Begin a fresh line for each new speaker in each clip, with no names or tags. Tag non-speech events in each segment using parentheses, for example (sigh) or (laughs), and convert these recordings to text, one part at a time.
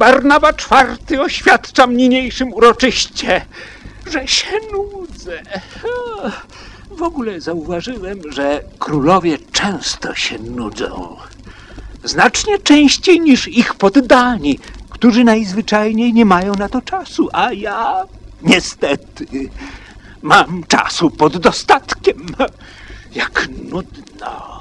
Barnaba czwarty oświadczam niniejszym uroczyście, że się nudzę. W ogóle zauważyłem, że królowie często się nudzą. Znacznie częściej niż ich poddani, którzy najzwyczajniej nie mają na to czasu, a ja niestety mam czasu pod dostatkiem. Jak nudno.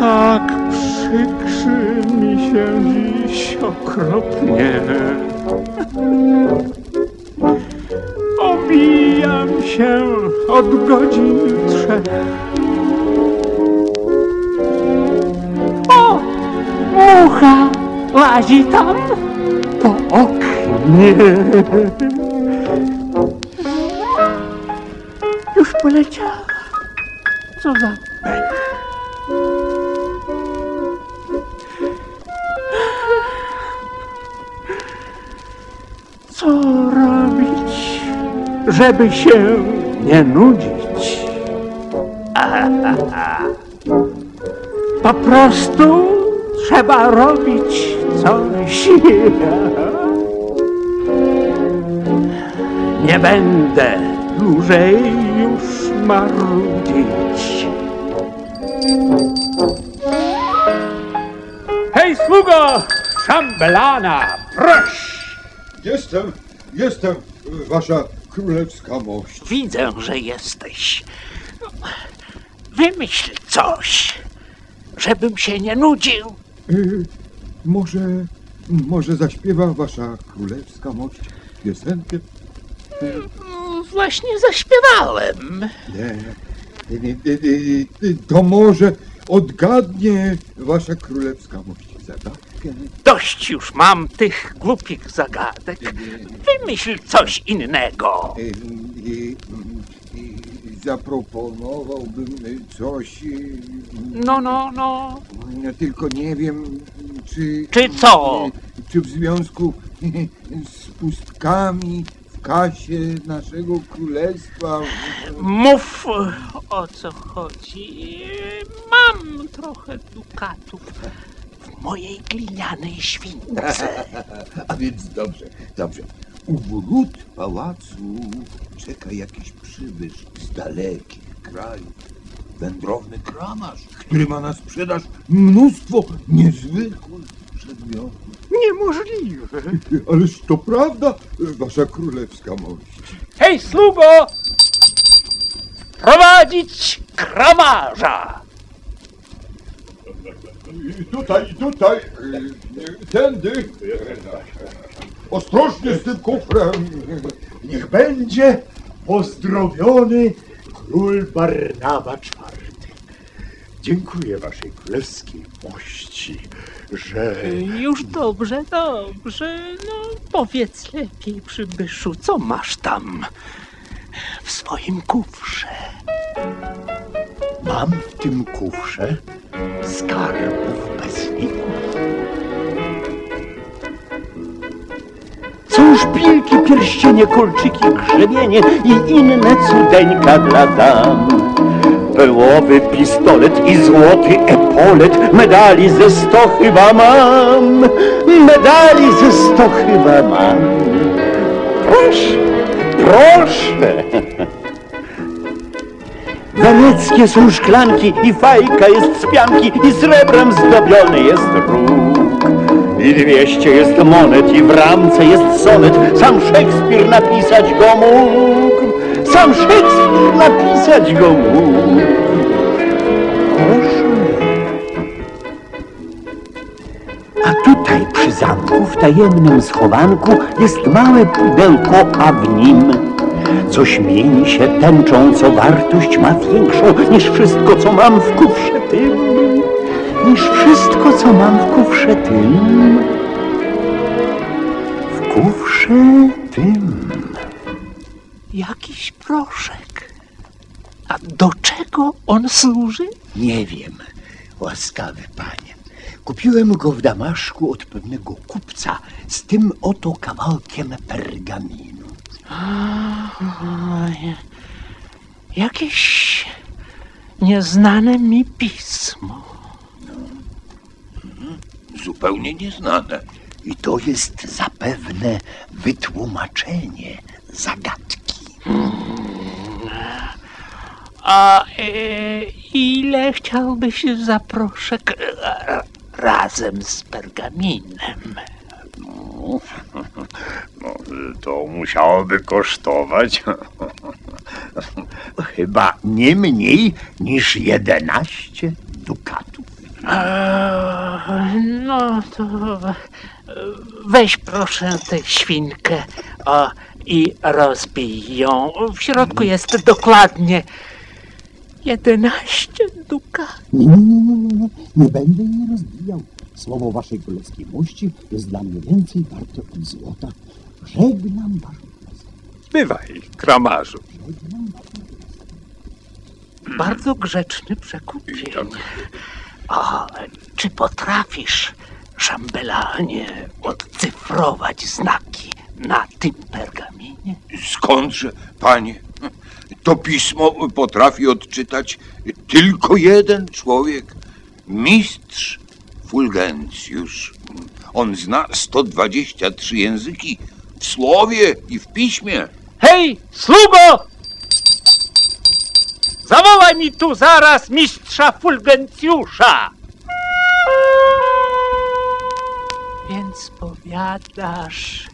Tak przykrzy mi się dziś okropnie. Obijam się od godzin trzech. O! Mucha łazi tam po oknie. Już poleciała. Co za żeby się nie nudzić? Po prostu trzeba robić coś. Nie będę dłużej już marudzić. Hej, sługo! Szambelana, proś!
Jestem, jestem, wasza królewska mość.
Widzę, że jesteś. Wymyśl coś, żebym się nie nudził.
Y, może, może zaśpiewa wasza królewska mość piosenkę?
Właśnie zaśpiewałem.
Nie, to może odgadnie wasza królewska mość zagadkę?
Dość już mam tych głupich zagadek. Wymyśl coś innego.
Zaproponowałbym coś,
No, no, no.
no, tylko nie wiem, czy...
Czy co?
Czy w związku z pustkami w kasie naszego królestwa...
Mów o co chodzi. Mam trochę dukatów mojej glinianej śwince. (laughs)
A więc dobrze, dobrze. U wrót pałacu czeka jakiś przybysz z dalekich krajów. Wędrowny kramarz, który ma na sprzedaż mnóstwo niezwykłych przedmiotów.
Niemożliwe. (laughs)
Ależ to prawda, wasza królewska mość.
Hej, sługo! Prowadzić kramarza!
Tutaj, tutaj, tędy. Ostrożnie z tym kufrem.
Niech będzie pozdrowiony król Barnaba IV. Dziękuję waszej królewskiej mości, że...
Już dobrze, dobrze. No, powiedz lepiej, przybyszu, co masz tam w swoim kufrze?
Mam w tym kufrze skarbów bez liku. Są szpilki, pierścienie, kolczyki, grzebienie i inne cudeńka dla dam. Pełowy pistolet i złoty epolet, medali ze sto chyba mam. Medali ze sto chyba mam. Proszę, proszę. (laughs) Weneckie są szklanki i fajka jest z pianki i srebrem zdobiony jest róg. I dwieście jest monet i w ramce jest sonet. Sam Szekspir napisać go mógł. Sam Szekspir napisać go mógł. Proszę. A tutaj przy zamku w tajemnym schowanku jest małe pudełko, a w nim coś mieni się tęczą, co wartość ma większą niż wszystko, co mam w kufrze tym. Niż wszystko, co mam w kufrze tym. W kufrze tym.
Jakiś proszek. A do czego on służy?
Nie wiem, łaskawy panie. Kupiłem go w Damaszku od pewnego kupca z tym oto kawałkiem pergaminu.
Jakieś nieznane mi pismo.
zupełnie nieznane.
I to jest zapewne wytłumaczenie zagadki.
A e, ile chciałbyś za proszek e, razem z pergaminem?
No, no, to musiałoby kosztować
Chyba nie mniej niż 11 dukatów.
E, no to e, weź proszę tę świnkę o, i rozbij ją. W środku jest dokładnie 11 duka.
Nie, nie, nie, nie, nie, nie, nie będę jej rozbijał. Słowo waszej królewskiej mości jest dla mnie więcej warte od złota. Żegnam waszą królewską.
Bywaj, kramarzu.
Żegnam waszą królewską.
Bardzo grzeczny przekupień. O, czy potrafisz, szambelanie, odcyfrować znaki na tym pergaminie?
Skądże, panie? To pismo potrafi odczytać tylko jeden człowiek. Mistrz Fulgencjusz. On zna 123 języki w słowie i w piśmie.
Hej, sługo! Zawołaj mi tu zaraz mistrza Fulgencjusza! Więc powiadasz,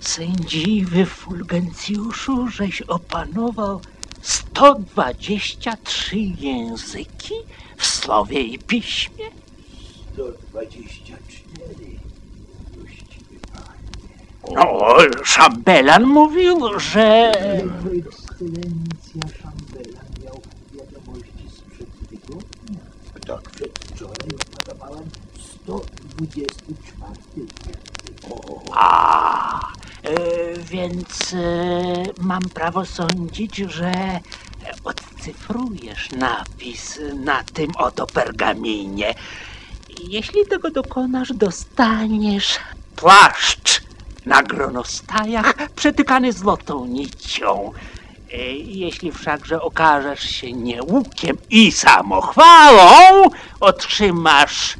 sędziwy Fulgencjuszu, żeś opanował 123 języki w słowie i piśmie?
124. Właściwie
No, szambelan mówił, że...
Jego ekscelencja Szambelan miał wiadomości sprzed tygodnia.
Tak,
Przedwczoraj opanowałem 124.
A, e, więc e, mam prawo sądzić, że odcyfrujesz napis na tym oto pergaminie. Jeśli tego dokonasz, dostaniesz płaszcz na gronostajach przetykany złotą nicią. E, Jeśli wszakże okażesz się nieukiem i samochwałą, otrzymasz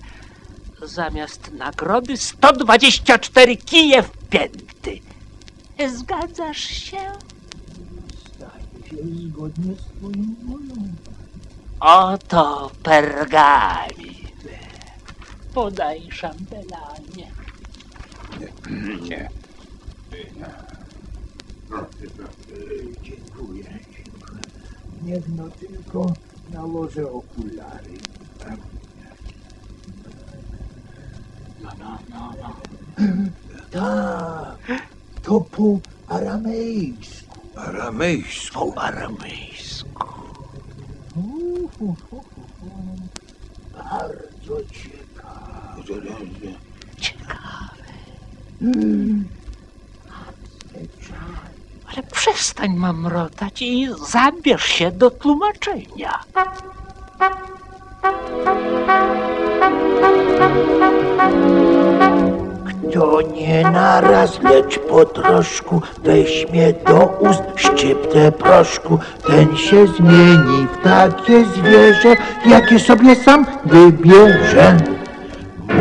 zamiast nagrody 124 kije w pięty. Zgadzasz się?
Staje się zgodnie z twoją wolą.
Oto pergamin. Podaj szambelanie.
Nie.
Dziękuję, dziękuję. Niech no tylko nałożę okulary.
No, no, no, no.
Tak, to po aramejsku.
aramejsku.
Po aramejsku.
Hu. Bardzo ciekawe.
Ciekawe.
Zwyczaj.
Ale przestań mamrotać i zabierz się do tłumaczenia.
Kto nie naraz, lecz po troszku weźmie do ust szczyptę proszku, ten się zmieni w takie zwierzę, jakie sobie sam wybierze.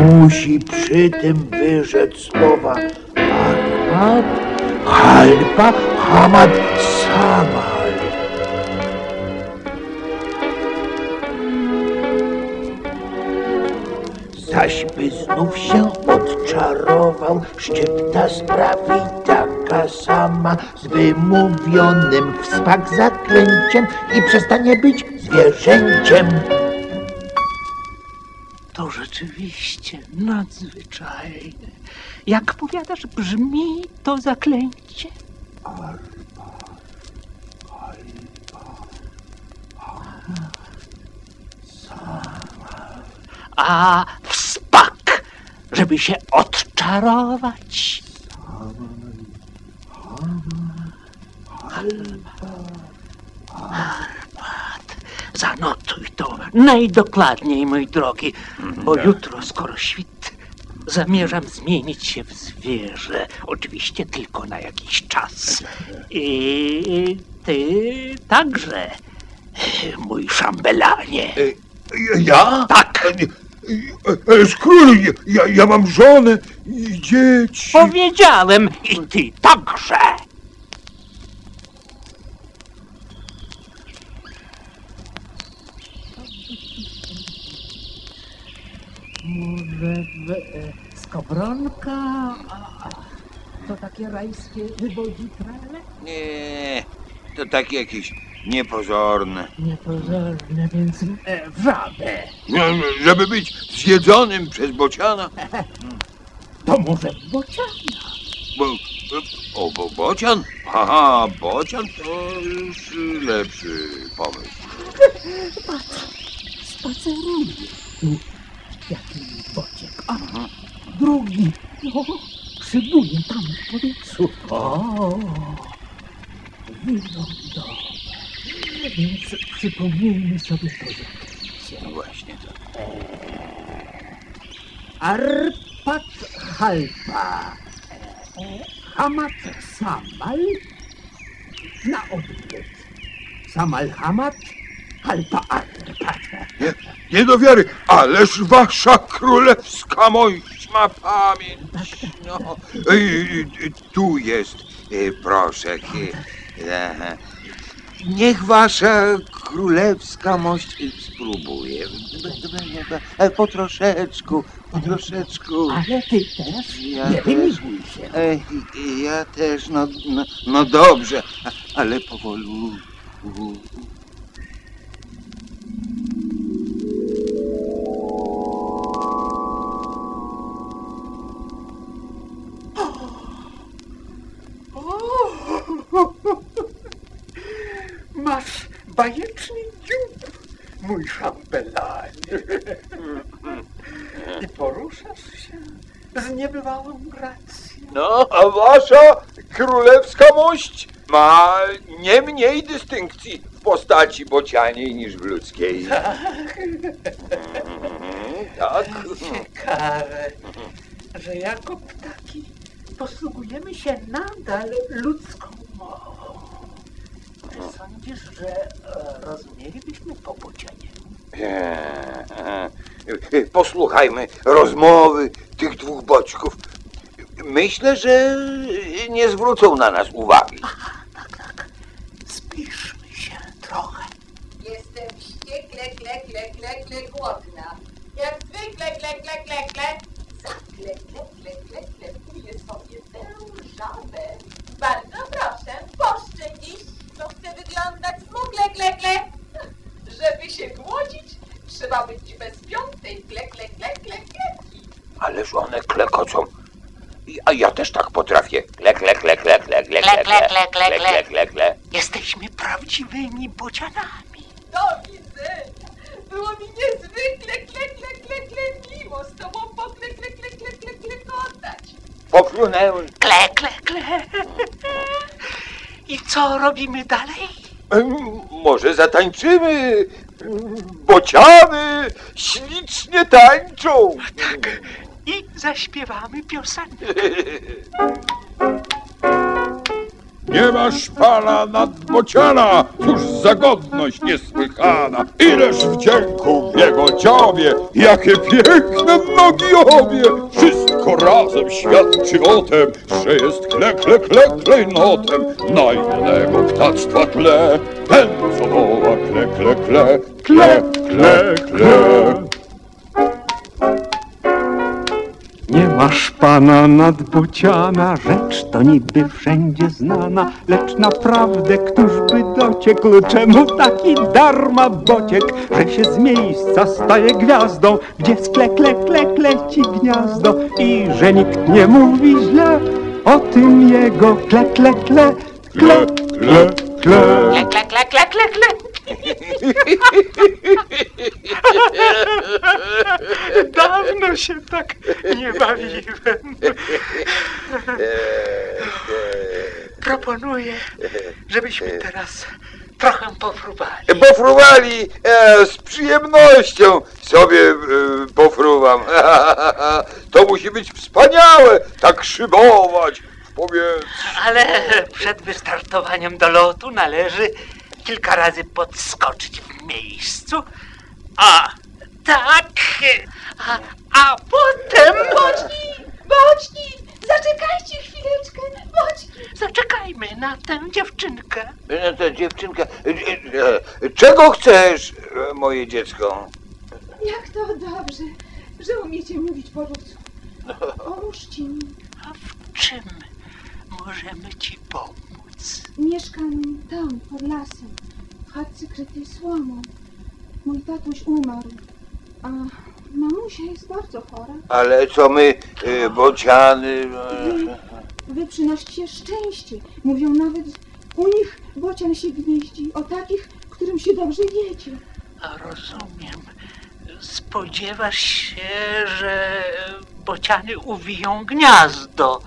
Musi przy tym wyrzec słowa Ahmad, Halpa, Hamad, Samal. Zaś by znów się odczarował, szczypta sprawi taka sama z wymówionym w smak zaklęciem i przestanie być zwierzęciem.
To rzeczywiście nadzwyczajne. Jak powiadasz, brzmi to zaklęcie? A wspak, żeby się odczarować. Arpat, zanotuj to najdokładniej, mój drogi, bo jutro, skoro świt, zamierzam zmienić się w zwierzę. Oczywiście tylko na jakiś czas. I ty także, mój szambelanie.
E, Ja?
Tak.
E, E, Królu, ja, ja mam żonę i dzieci.
Powiedziałem i ty także.
Może w, e, skowronka? A, a, to takie rajskie wywodzi trele?
Nie, to takie jakieś niepozorne.
Niepozorne, więc e.
No, Żeby być zjedzonym przez bociana. (laughs)
To może bociana.
Bo, o, bo bocian? Aha, bocian to już lepszy pomysł. (laughs)
Spaceruje tu jakiś bociek. A drugi o, przybuje tam w powietrzu. O, wylądował. Więc przypomnijmy sobie to zaklęcie.
No właśnie to.
Arpat halpa. Hamat samal. Na odwrót. Samal hamat. Arpat.
Nie, nie do wiary, ależ wasza królewska mość ma pamięć. No, i, i, tu jest, e, proszę. e, e, Niech wasza królewska mość e, spróbuje. E, Po troszeczku, po troszeczku.
Ale ty też
Ja
nie
też.
wymiłuj się.
Ej, ja też, no, no, no dobrze, ale powolu.
Masz bajeczny dziób, mój szambelanie. I poruszasz się z niebywałą gracją.
No, a wasza królewska mość ma nie mniej dystynkcji w postaci bocianiej niż w ludzkiej. Mhm, Tak.
Ciekawe, że jako ptaki posługujemy się nadal ludzką sądzisz, że e, rozumielibyśmy po bocianie?
Eee, Posłuchajmy rozmowy tych dwóch boczków. Myślę, że nie zwrócą na nas uwagi.
Spiszmy się trochę.
Jestem wściekle, kle, kle, kle, kle, głodna. Jak zwykle, kle, kle, kle, kle, kle, kle. Żeby się głodzić, trzeba być bez piątej kle, kle, kle, kle, kleki.
Ależ one klekocą. I- A ja też tak potrafię. Kle, kle, kle, kle, kle, kle, kle, kle, kle, kle, kle, kle, kle.
Jesteśmy prawdziwymi bocianami.
Do widzenia. Było mi niezwykle, kle, kle, kle, kle, miło z tobą pokle, kle, kle, kle, kle, kle, kotać.
Pofrunęły.
Kle, kle, kle. I co robimy dalej?
Może zatańczymy? Bociany ślicznie tańczą.
I zaśpiewamy piosenkę. (laughs)
Nie masz pana nad bociana, cóż za godność niesłychana. Ileż wdzięku w jego ciobie, jakie piękne nogi obie. Wszystko razem świadczy o tem, że jest kle, kle, kle, klejnotem na ptactwa tle. Ten, co woła kle, kle, kle, kle, kle, kle.
Masz pana nad bociana, rzecz to niby wszędzie znana, lecz naprawdę któż by dociekł, czemu taki darma bociek, że się z miejsca staje gwiazdą, gdzie w tle, kle, kle, kleci gniazdo i że nikt nie mówi źle o tym jego kle, kle, kle, kle,
Kle, kle.
Kle, kle, kle, kle, kle. Dawno się tak nie bawiłem. Proponuję, żebyśmy teraz trochę pofrubali.
Pofruwali e, z przyjemnością sobie e, pofruwam. (laughs) To musi być wspaniałe, tak szybować w powietrzu.
Ale przed wystartowaniem do lotu należy kilka razy podskoczyć w miejscu. A
tak. A, a potem...
Boczni! Boczni! Zaczekajcie chwileczkę! Boczni!
Zaczekajmy na tę dziewczynkę.
No to dziewczynka, e, e, czego chcesz, moje dziecko?
Jak to dobrze, że umiecie mówić po ludzku. Pomóżcie mi.
A w czym możemy ci pomóc?
Mieszkam tam, pod lasem, chatce krytej słomą. Mój tatuś umarł, a mamusia jest bardzo chora.
Ale co my, e, bociany...
Wy, wy przynosicie szczęście. Mówią nawet, u nich bocian się gnieździ, o takich, którym się dobrze wiedzie.
A rozumiem. Spodziewasz się, że bociany uwiją gniazdo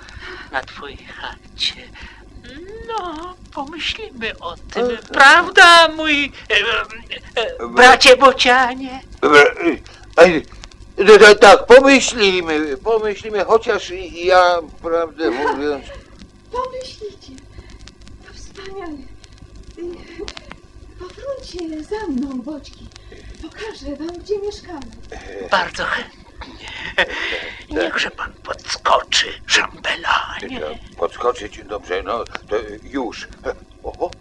na twojej chacie. No, pomyślimy o tym. Prawda, mój e, e, bracie bocianie?
Dobra, e, e, no, to tak, pomyślimy, pomyślimy, chociaż ja, prawdę mówiąc...
Pomyślicie, to wspaniale. Y, Powróćcie za mną, boćki. Pokażę wam, gdzie mieszkamy.
Bardzo chętnie. Niechże pan podskoczy, szambelanie.
Podskoczyć, dobrze, no, to już. Oho,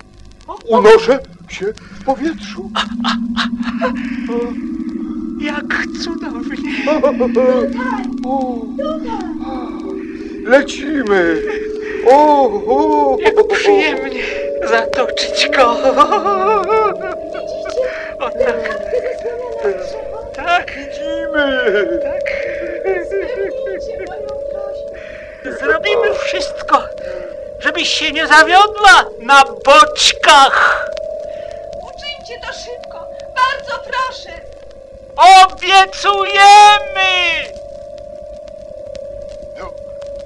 unoszę się w powietrzu.
Jak cudownie.
Lecimy. O, o,
Jak przyjemnie zatoczyć go. O tak, tak,
lecimy.
tak. Zrobimy wszystko, żebyś się nie zawiodła na boczkach.
Uczyńcie to szybko. Bardzo proszę.
Obiecujemy!
No,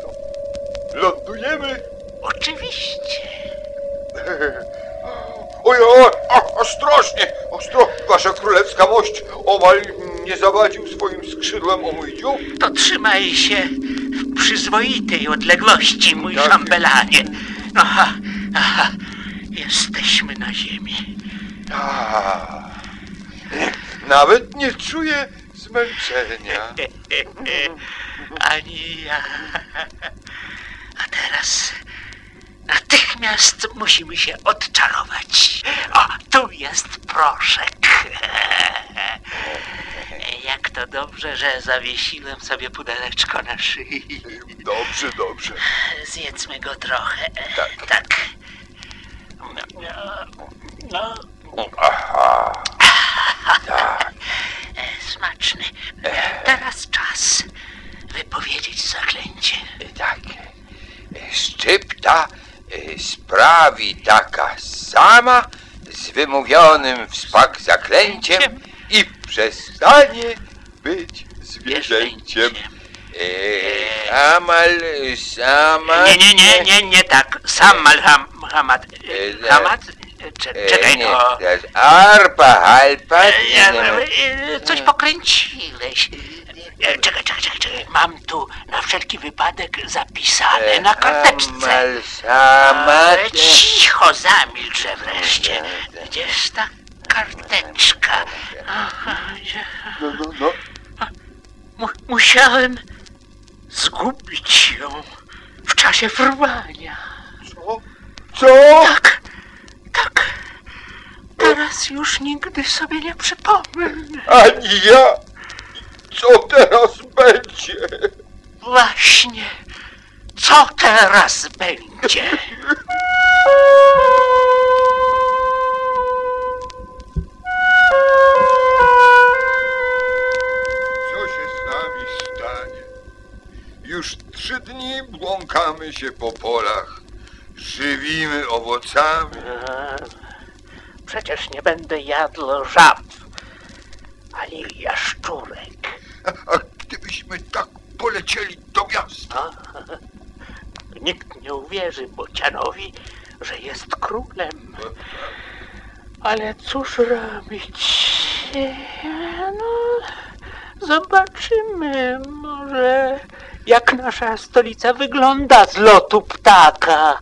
no, lądujemy.
Oczywiście. (laughs)
Oj, oj, o, ostrożnie, ostro, wasza królewska mość omal nie zawadził swoim skrzydłem o mój dziób.
To trzymaj się przyzwoitej odległości, mój
Tak.
szambelanie. Aha, aha, jesteśmy na ziemi.
A, nawet nie czuję zmęczenia. (laughs)
Ani ja. A teraz natychmiast musimy się odczarować. O, tu jest proszek. To dobrze, że zawiesiłem sobie pudeleczko na szyi.
Dobrze, dobrze.
Zjedzmy go trochę.
Tak.
Tak. No, no,
Aha,
e, smaczny. Teraz czas wypowiedzieć zaklęcie.
tak. Szczypta y, sprawi taka sama z wymówionym w spak zaklęciem i przestanie być zwierzęciem. E, Amal, sama...
Nie, nie, nie, nie, nie tak. Sam Malham, Hamad.
E,
Hamad? Cze-
E,
Czekaj,
nie,
no.
Arpa, halpa...
E, e, e, Coś pokręciłeś. E, Czekaj, czekaj, czekaj, czekaj. Mam tu na wszelki wypadek zapisane na karteczce.
Amal, sama...
Ale cicho, zamilczę wreszcie. Gdzież ta karteczka? Aha,
No, no, no.
Mu- musiałem zgubić ją w czasie fruwania.
Co? Co?
Tak, tak. Teraz już nigdy sobie nie przypomnę.
Ani ja! Co teraz będzie?
Właśnie, co teraz będzie? (laughs)
Już trzy dni błąkamy się po polach, żywimy owocami.
E, Przecież nie będę jadł żab, ani jaszczurek.
A gdybyśmy tak polecieli do miasta, (laughs)
Nikt nie uwierzy Bocianowi, że jest królem. Ale cóż robić? No, zobaczymy może, jak nasza stolica wygląda z lotu ptaka.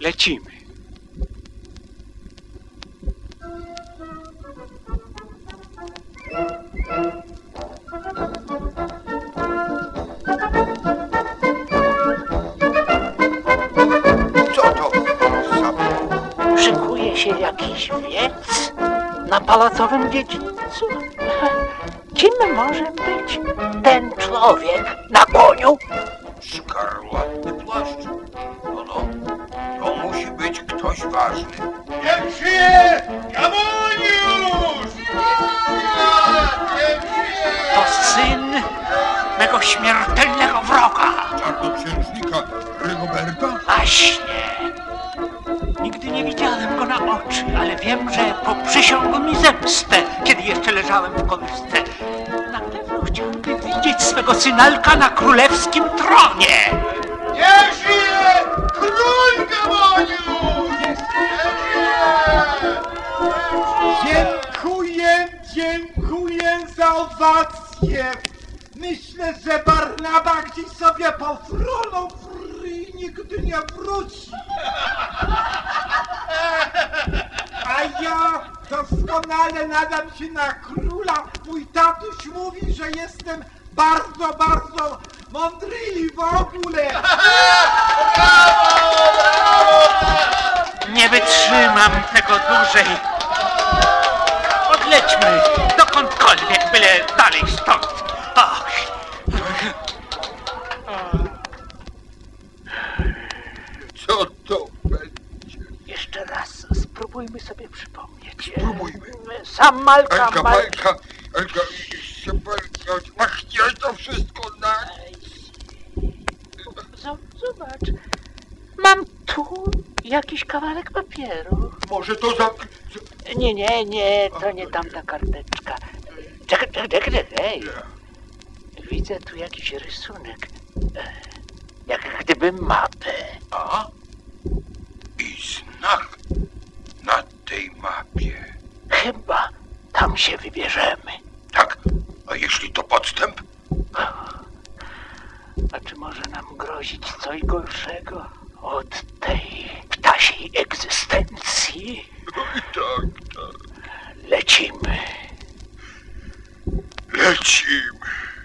Lecimy. Co to? Szykuje się jakiś wiec na pałacowym dziedzińcu. Kim może być ten człowiek na koniu?
Szkarłatny płaszcz. No, no. To musi być ktoś ważny.
Niech żyje Gamoniusz!
To syn mego śmiertelnego wroga.
Czarnoksiężnika Rygoberta?
Właśnie. Nigdy nie widziałem go na oczy, ale wiem, że poprzysiągł mi zemstę, kiedy jeszcze leżałem w kołysce. Na pewno chciałby widzieć swego synalka na królewskim tronie.
Niech żyje król Gamoniusz!
Dziękuję, dziękuję za owację. Myślę, że Barnaba gdzieś sobie pofrunął i nigdy nie wróci. Ja doskonale nadam się na króla. Mój tatuś mówi, że jestem bardzo, bardzo mądry i w ogóle.
Nie wytrzymam tego dłużej. Odlećmy dokądkolwiek, byle dalej stąd. Och.
Co to będzie?
Jeszcze raz spróbujmy sobie przypomnieć.
Spróbujmy.
Sam Malka,
Elka,
Mal...
Malka, Elka, się nie, to wszystko na...
Z- Zobacz. Mam tu jakiś kawałek papieru.
Może to za...
Nie, nie, nie, to nie tamta karteczka. Czekaj, czekaj, czekaj, czekaj. Widzę tu jakiś rysunek. E, Jak gdyby mapę.
A? I znak na tej mapie.
Chyba tam się wybierzemy.
Tak, a jeśli to podstęp?
A czy może nam grozić coś gorszego od tej ptasiej egzystencji?
Oj, tak, tak.
Lecimy.
Lecimy.